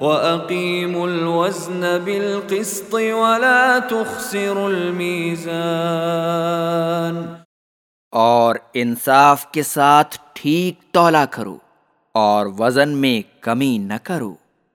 وَأَقِيمُوا الْوَزْنَ بِالْقِسْطِ وَلَا تُخْسِرُوا الْمِيزَانَ اور انصاف کے ساتھ ٹھیک تولا کرو اور وزن میں کمی نہ کرو۔